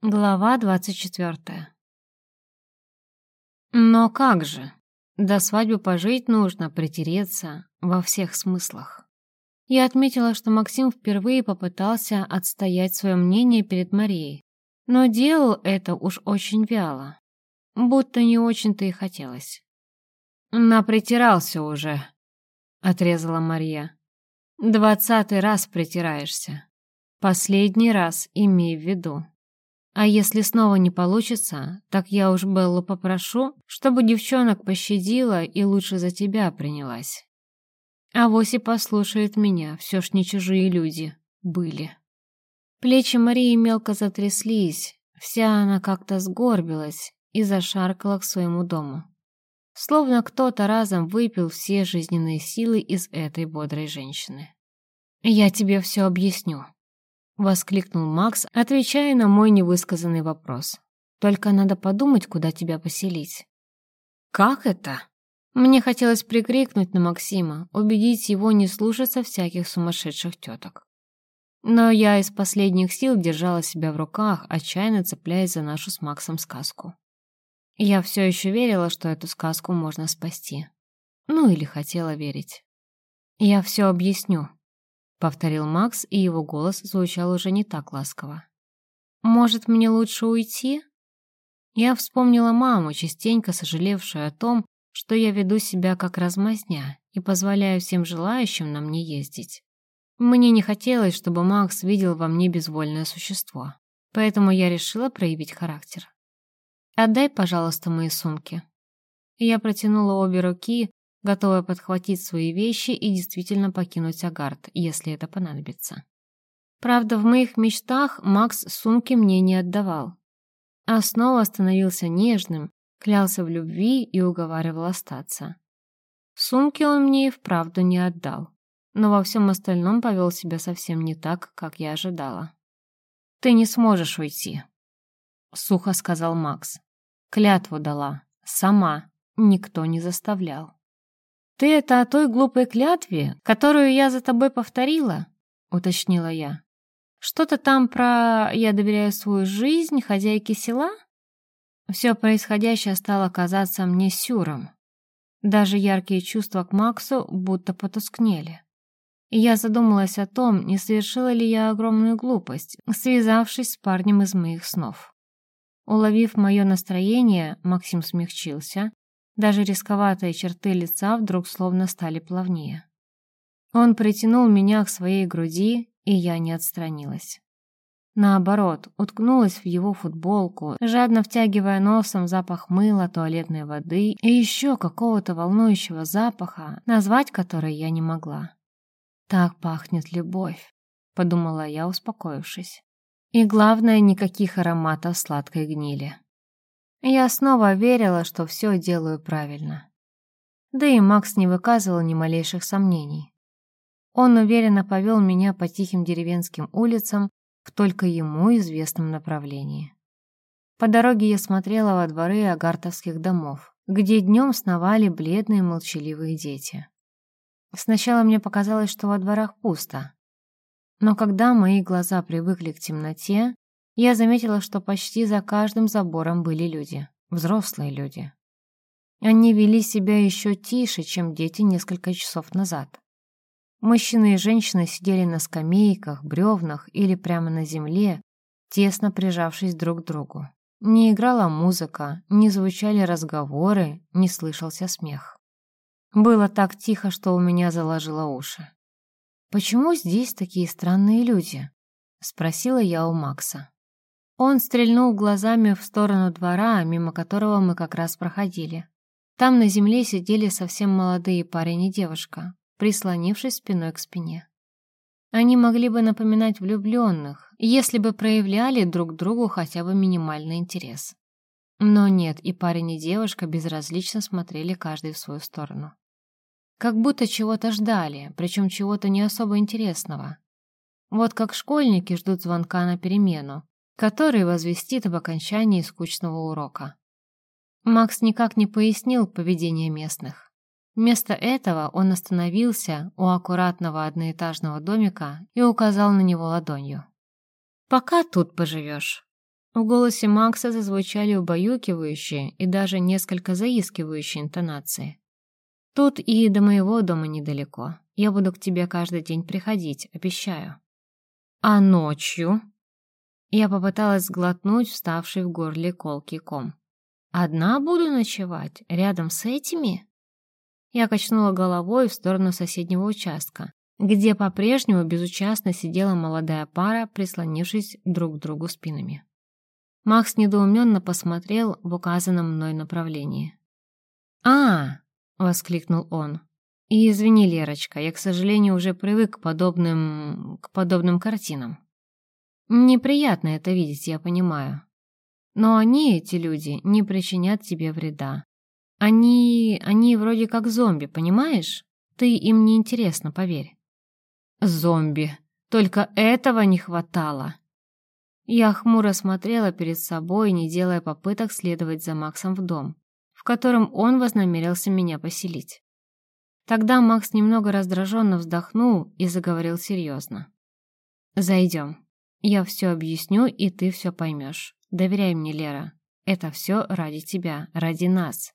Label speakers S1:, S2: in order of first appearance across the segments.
S1: Глава двадцать четвертая. Но как же? До свадьбы пожить нужно, притереться во всех смыслах. Я отметила, что Максим впервые попытался отстоять свое мнение перед Марией, но делал это уж очень вяло, будто не очень-то и хотелось. «Напритирался уже», — отрезала Мария. «Двадцатый раз притираешься. Последний раз имей в виду». А если снова не получится, так я уж Беллу попрошу, чтобы девчонок пощадила и лучше за тебя принялась. А вось и послушает меня, все ж не чужие люди были. Плечи Марии мелко затряслись, вся она как-то сгорбилась и зашаркала к своему дому. Словно кто-то разом выпил все жизненные силы из этой бодрой женщины. «Я тебе все объясню», Воскликнул Макс, отвечая на мой невысказанный вопрос. «Только надо подумать, куда тебя поселить». «Как это?» Мне хотелось прикрикнуть на Максима, убедить его не слушаться всяких сумасшедших теток. Но я из последних сил держала себя в руках, отчаянно цепляясь за нашу с Максом сказку. Я все еще верила, что эту сказку можно спасти. Ну или хотела верить. «Я все объясню», — повторил Макс, и его голос звучал уже не так ласково. «Может, мне лучше уйти?» Я вспомнила маму, частенько сожалевшую о том, что я веду себя как размазня и позволяю всем желающим на мне ездить. Мне не хотелось, чтобы Макс видел во мне безвольное существо, поэтому я решила проявить характер. «Отдай, пожалуйста, мои сумки». Я протянула обе руки, готовая подхватить свои вещи и действительно покинуть Агард, если это понадобится. Правда, в моих мечтах Макс сумки мне не отдавал, а снова становился нежным, клялся в любви и уговаривал остаться. Сумки он мне и вправду не отдал, но во всем остальном повел себя совсем не так, как я ожидала. «Ты не сможешь уйти», — сухо сказал Макс. Клятву дала, сама, никто не заставлял. «Ты это о той глупой клятве, которую я за тобой повторила?» — уточнила я. «Что-то там про «я доверяю свою жизнь хозяйке села»?» Все происходящее стало казаться мне сюром. Даже яркие чувства к Максу будто потускнели. И я задумалась о том, не совершила ли я огромную глупость, связавшись с парнем из моих снов. Уловив мое настроение, Максим смягчился даже рисковатые черты лица вдруг словно стали плавнее. Он притянул меня к своей груди, и я не отстранилась. Наоборот, уткнулась в его футболку, жадно втягивая носом запах мыла, туалетной воды и еще какого-то волнующего запаха, назвать который я не могла. «Так пахнет любовь», — подумала я, успокоившись. И главное, никаких ароматов сладкой гнили. Я снова верила, что все делаю правильно. Да и Макс не выказывал ни малейших сомнений. Он уверенно повел меня по тихим деревенским улицам в только ему известном направлении. По дороге я смотрела во дворы агартовских домов, где днем сновали бледные молчаливые дети. Сначала мне показалось, что во дворах пусто. Но когда мои глаза привыкли к темноте, я заметила, что почти за каждым забором были люди, взрослые люди. Они вели себя еще тише, чем дети несколько часов назад. Мужчины и женщины сидели на скамейках, бревнах или прямо на земле, тесно прижавшись друг к другу. Не играла музыка, не звучали разговоры, не слышался смех. Было так тихо, что у меня заложило уши. «Почему здесь такие странные люди?» — спросила я у Макса. Он стрельнул глазами в сторону двора, мимо которого мы как раз проходили. Там на земле сидели совсем молодые парень и девушка, прислонившись спиной к спине. Они могли бы напоминать влюбленных, если бы проявляли друг другу хотя бы минимальный интерес. Но нет, и парень, и девушка безразлично смотрели каждый в свою сторону. Как будто чего-то ждали, причем чего-то не особо интересного. Вот как школьники ждут звонка на перемену, который возвестит об окончании скучного урока. Макс никак не пояснил поведение местных. Вместо этого он остановился у аккуратного одноэтажного домика и указал на него ладонью. «Пока тут поживешь. В голосе Макса зазвучали убаюкивающие и даже несколько заискивающие интонации. «Тут и до моего дома недалеко. Я буду к тебе каждый день приходить, обещаю». «А ночью?» Я попыталась сглотнуть вставший в горле колкий ком. «Одна буду ночевать? Рядом с этими?» Я качнула головой в сторону соседнего участка, где по-прежнему безучастно сидела молодая пара, прислонившись друг к другу спинами. Макс недоуменно посмотрел в указанном мной направлении. «А!» — воскликнул он. «И извини, Лерочка, я, к сожалению, уже привык к подобным... к подобным картинам. Неприятно это видеть, я понимаю. Но они, эти люди, не причинят тебе вреда. Они... они вроде как зомби, понимаешь? Ты им не интересно, поверь». «Зомби! Только этого не хватало!» Я хмуро смотрела перед собой, не делая попыток следовать за Максом в дом, в котором он вознамерился меня поселить. Тогда Макс немного раздраженно вздохнул и заговорил серьезно. «Зайдем. Я все объясню, и ты все поймешь. Доверяй мне, Лера. Это все ради тебя, ради нас».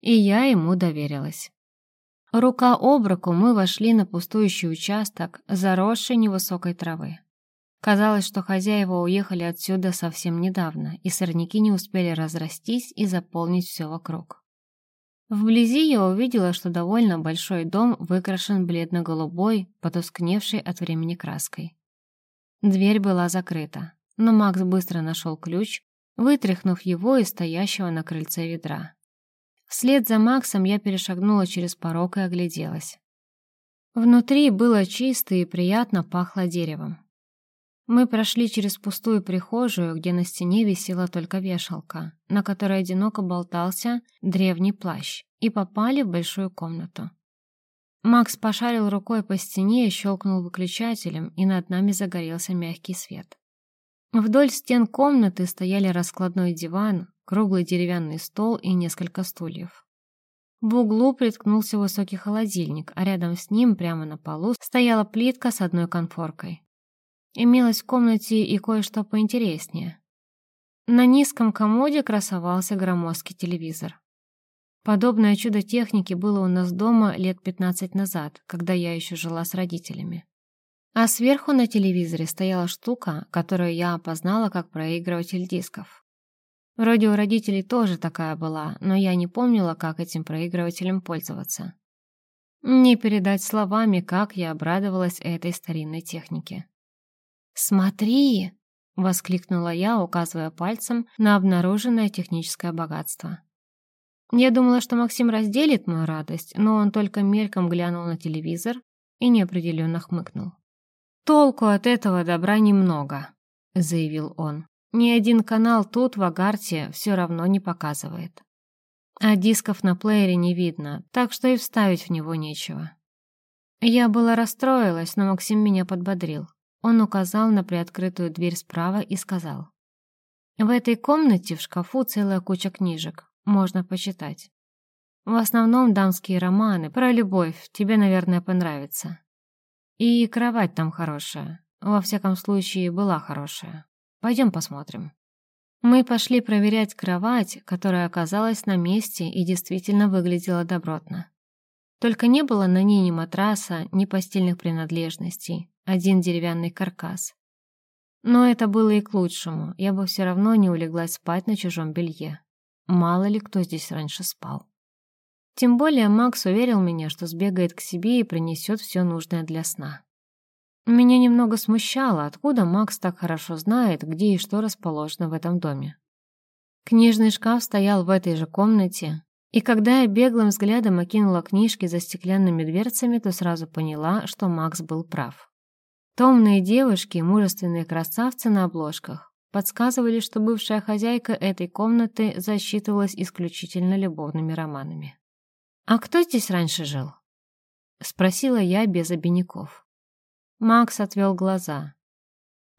S1: И я ему доверилась. Рука об руку мы вошли на пустующий участок, заросший невысокой травы. Казалось, что хозяева уехали отсюда совсем недавно, и сорняки не успели разрастись и заполнить все вокруг. Вблизи я увидела, что довольно большой дом выкрашен бледно-голубой, потускневшей от времени краской. Дверь была закрыта, но Макс быстро нашел ключ, вытряхнув его из стоящего на крыльце ведра. Вслед за Максом я перешагнула через порог и огляделась. Внутри было чисто и приятно пахло деревом. Мы прошли через пустую прихожую, где на стене висела только вешалка, на которой одиноко болтался древний плащ, и попали в большую комнату. Макс пошарил рукой по стене щелкнул выключателем, и над нами загорелся мягкий свет. Вдоль стен комнаты стояли раскладной диван, круглый деревянный стол и несколько стульев. В углу приткнулся высокий холодильник, а рядом с ним, прямо на полу, стояла плитка с одной конфоркой. Имелось в комнате и кое-что поинтереснее. На низком комоде красовался громоздкий телевизор. Подобное чудо техники было у нас дома лет 15 назад, когда я еще жила с родителями. А сверху на телевизоре стояла штука, которую я опознала как проигрыватель дисков. Вроде у родителей тоже такая была, но я не помнила, как этим проигрывателем пользоваться. Не передать словами, как я обрадовалась этой старинной технике. «Смотри!» — воскликнула я, указывая пальцем на обнаруженное техническое богатство. Я думала, что Максим разделит мою радость, но он только мельком глянул на телевизор и неопределенно хмыкнул. «Толку от этого добра немного», — заявил он. «Ни один канал тут, в Агарте, все равно не показывает. А дисков на плеере не видно, так что и вставить в него нечего». Я была расстроилась, но Максим меня подбодрил. Он указал на приоткрытую дверь справа и сказал. «В этой комнате в шкафу целая куча книжек. Можно почитать. В основном дамские романы про любовь. Тебе, наверное, понравится. И кровать там хорошая. Во всяком случае, была хорошая. Пойдем посмотрим». Мы пошли проверять кровать, которая оказалась на месте и действительно выглядела добротно. Только не было на ней ни матраса, ни постельных принадлежностей, один деревянный каркас. Но это было и к лучшему, я бы все равно не улеглась спать на чужом белье. Мало ли кто здесь раньше спал. Тем более Макс уверил меня, что сбегает к себе и принесет все нужное для сна. Меня немного смущало, откуда Макс так хорошо знает, где и что расположено в этом доме. Книжный шкаф стоял в этой же комнате, и когда я беглым взглядом окинула книжки за стеклянными дверцами, то сразу поняла, что Макс был прав. Томные девушки, мужественные красавцы на обложках подсказывали, что бывшая хозяйка этой комнаты засчитывалась исключительно любовными романами. «А кто здесь раньше жил?» — спросила я без обиняков. Макс отвел глаза.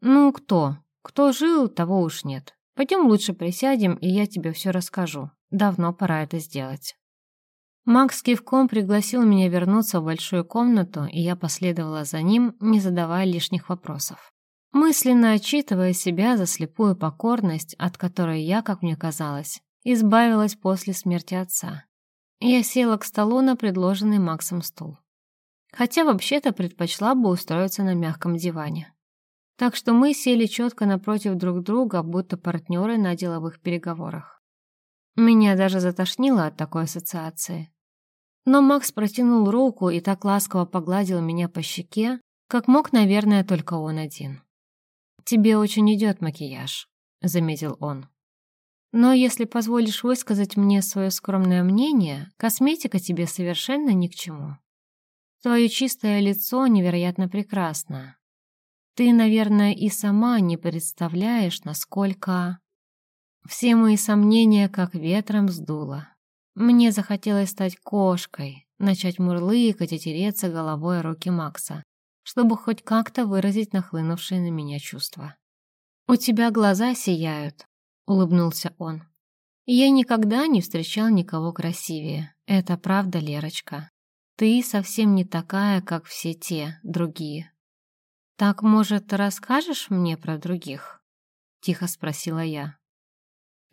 S1: «Ну, кто? Кто жил, того уж нет. Пойдем лучше присядем, и я тебе все расскажу. Давно пора это сделать». Макс кивком пригласил меня вернуться в большую комнату, и я последовала за ним, не задавая лишних вопросов. Мысленно отчитывая себя за слепую покорность, от которой я, как мне казалось, избавилась после смерти отца. Я села к столу на предложенный Максом стул. Хотя вообще-то предпочла бы устроиться на мягком диване. Так что мы сели четко напротив друг друга, будто партнеры на деловых переговорах. Меня даже затошнило от такой ассоциации. Но Макс протянул руку и так ласково погладил меня по щеке, как мог, наверное, только он один. «Тебе очень идет макияж», — заметил он. «Но если позволишь высказать мне свое скромное мнение, косметика тебе совершенно ни к чему. Твое чистое лицо невероятно прекрасно. Ты, наверное, и сама не представляешь, насколько...» Все мои сомнения как ветром сдуло. Мне захотелось стать кошкой, начать мурлыкать и тереться головой руки Макса, чтобы хоть как-то выразить нахлынувшие на меня чувства. «У тебя глаза сияют», — улыбнулся он. «Я никогда не встречал никого красивее. Это правда, Лерочка. Ты совсем не такая, как все те, другие». «Так, может, расскажешь мне про других?» — тихо спросила я.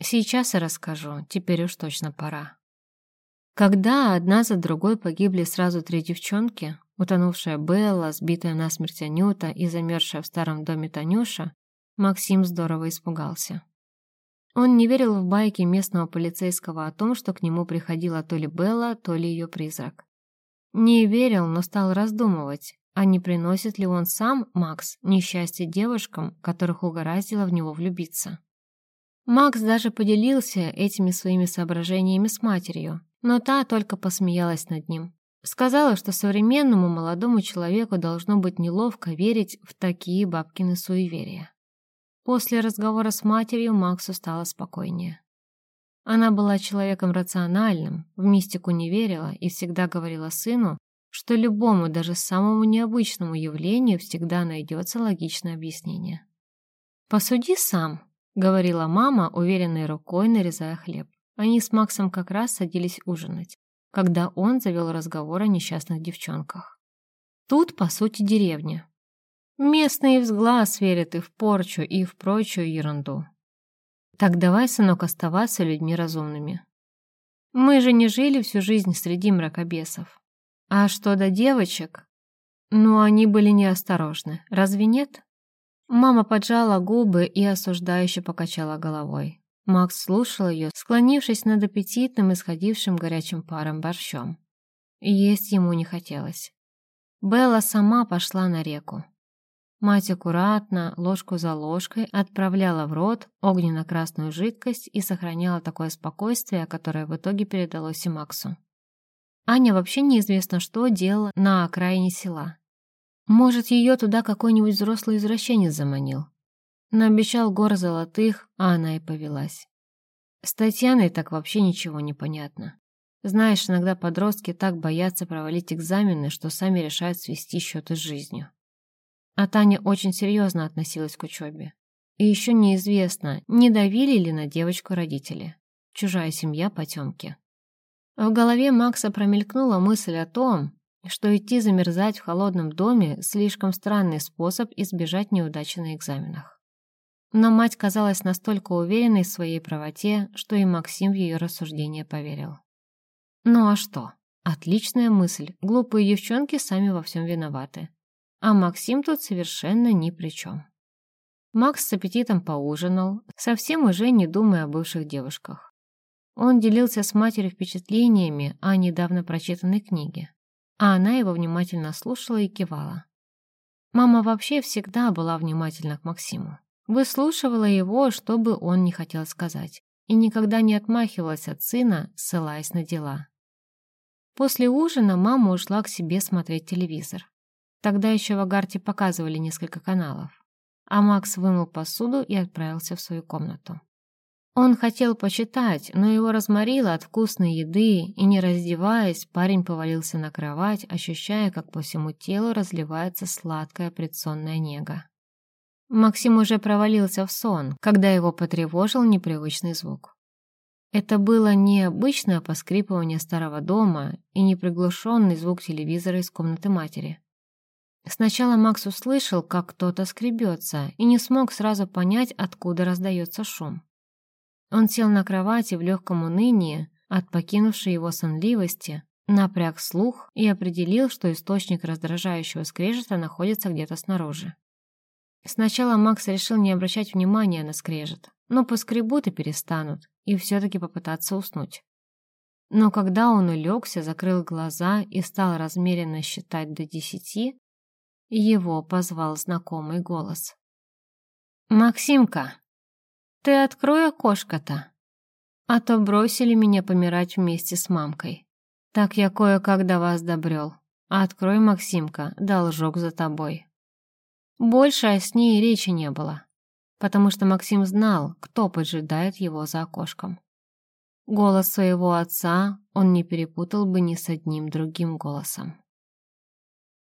S1: «Сейчас и расскажу, теперь уж точно пора». Когда одна за другой погибли сразу три девчонки, утонувшая Белла, сбитая насмерть Анюта и замерзшая в старом доме Танюша, Максим здорово испугался. Он не верил в байки местного полицейского о том, что к нему приходила то ли Белла, то ли ее призрак. Не верил, но стал раздумывать, а не приносит ли он сам, Макс, несчастье девушкам, которых угораздило в него влюбиться. Макс даже поделился этими своими соображениями с матерью, но та только посмеялась над ним. Сказала, что современному молодому человеку должно быть неловко верить в такие бабкины суеверия. После разговора с матерью Максу стало спокойнее. Она была человеком рациональным, в мистику не верила и всегда говорила сыну, что любому, даже самому необычному явлению всегда найдется логичное объяснение. «Посуди сам», — говорила мама, уверенной рукой нарезая хлеб. Они с Максом как раз садились ужинать, когда он завел разговор о несчастных девчонках. Тут, по сути, деревня. Местные взглаз верят и в порчу, и в прочую ерунду. Так давай, сынок, оставаться людьми разумными. Мы же не жили всю жизнь среди мракобесов. А что до девочек? Ну, они были неосторожны, разве нет? Мама поджала губы и осуждающе покачала головой. Макс слушал ее, склонившись над аппетитным, исходившим горячим паром борщом. Есть ему не хотелось. Белла сама пошла на реку. Мать аккуратно, ложку за ложкой, отправляла в рот огненно-красную жидкость и сохраняла такое спокойствие, которое в итоге передалось и Максу. Аня вообще неизвестно, что делала на окраине села. Может, ее туда какой-нибудь взрослый извращенец заманил. Наобещал гор золотых, а она и повелась. С Татьяной так вообще ничего не понятно. Знаешь, иногда подростки так боятся провалить экзамены, что сами решают свести счеты с жизнью. А Таня очень серьезно относилась к учебе. И еще неизвестно, не давили ли на девочку родители. Чужая семья потемки. В голове Макса промелькнула мысль о том, что идти замерзать в холодном доме – слишком странный способ избежать неудачи на экзаменах. Но мать казалась настолько уверенной в своей правоте, что и Максим в ее рассуждение поверил. Ну а что? Отличная мысль. Глупые девчонки сами во всем виноваты. А Максим тут совершенно ни при чем. Макс с аппетитом поужинал, совсем уже не думая о бывших девушках. Он делился с матерью впечатлениями о недавно прочитанной книге, а она его внимательно слушала и кивала. Мама вообще всегда была внимательна к Максиму. Выслушивала его, что бы он не хотел сказать, и никогда не отмахивалась от сына, ссылаясь на дела. После ужина мама ушла к себе смотреть телевизор. Тогда еще в Агарте показывали несколько каналов. А Макс вымыл посуду и отправился в свою комнату. Он хотел почитать, но его разморило от вкусной еды, и, не раздеваясь, парень повалился на кровать, ощущая, как по всему телу разливается сладкая предсонная нега. Максим уже провалился в сон, когда его потревожил непривычный звук. Это было не обычное поскрипывание старого дома и не приглушенный звук телевизора из комнаты матери. Сначала Макс услышал, как кто-то скребется, и не смог сразу понять, откуда раздается шум. Он сел на кровати в легком унынии от покинувшей его сонливости, напряг слух и определил, что источник раздражающего скрежета находится где-то снаружи. Сначала Макс решил не обращать внимания на скрежет, но поскребут и перестанут, и все-таки попытаться уснуть. Но когда он улегся, закрыл глаза и стал размеренно считать до десяти, его позвал знакомый голос. «Максимка, ты открой окошко-то, а то бросили меня помирать вместе с мамкой. Так я кое-как до вас добрел. Открой, Максимка, должок за тобой». Больше с ней речи не было, потому что Максим знал, кто поджидает его за окошком. Голос своего отца он не перепутал бы ни с одним другим голосом.